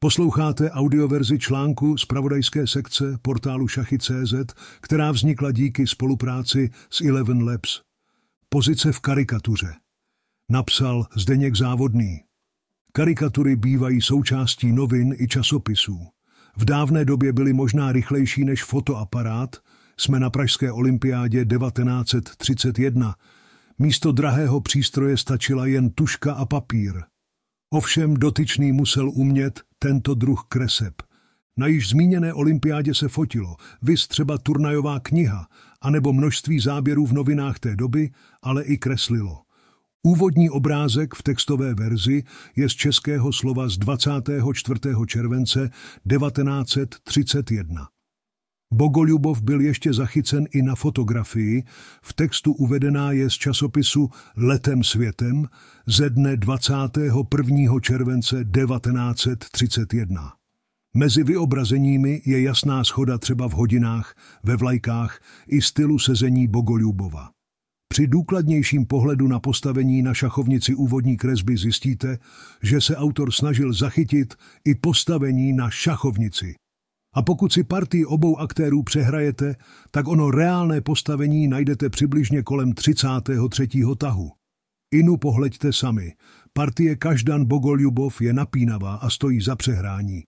Posloucháte audioverzi článku z pravodajské sekce portálu Šachy.cz, která vznikla díky spolupráci s Eleven Labs. Pozice v karikatuře. Napsal Zdeněk Závodný. Karikatury bývají součástí novin i časopisů. V dávné době byly možná rychlejší než fotoaparát. Jsme na Pražské olympiádě 1931. Místo drahého přístroje stačila jen tuška a papír. Ovšem dotyčný musel umět tento druh kreseb. Na již zmíněné olympiádě se fotilo, vys třeba turnajová kniha, anebo množství záběrů v novinách té doby, ale i kreslilo. Úvodní obrázek v textové verzi je z českého slova z 24. července 1931. Bogoljubov byl ještě zachycen i na fotografii, v textu uvedená je z časopisu Letem světem ze dne 21. července 1931. Mezi vyobrazeními je jasná schoda třeba v hodinách, ve vlajkách i stylu sezení Bogoljubova. Při důkladnějším pohledu na postavení na šachovnici úvodní kresby zjistíte, že se autor snažil zachytit i postavení na šachovnici. A pokud si partii obou aktérů přehrajete, tak ono reálné postavení najdete přibližně kolem 33. tahu. Inu pohleďte sami. Partie Každan Bogoljubov je napínavá a stojí za přehrání.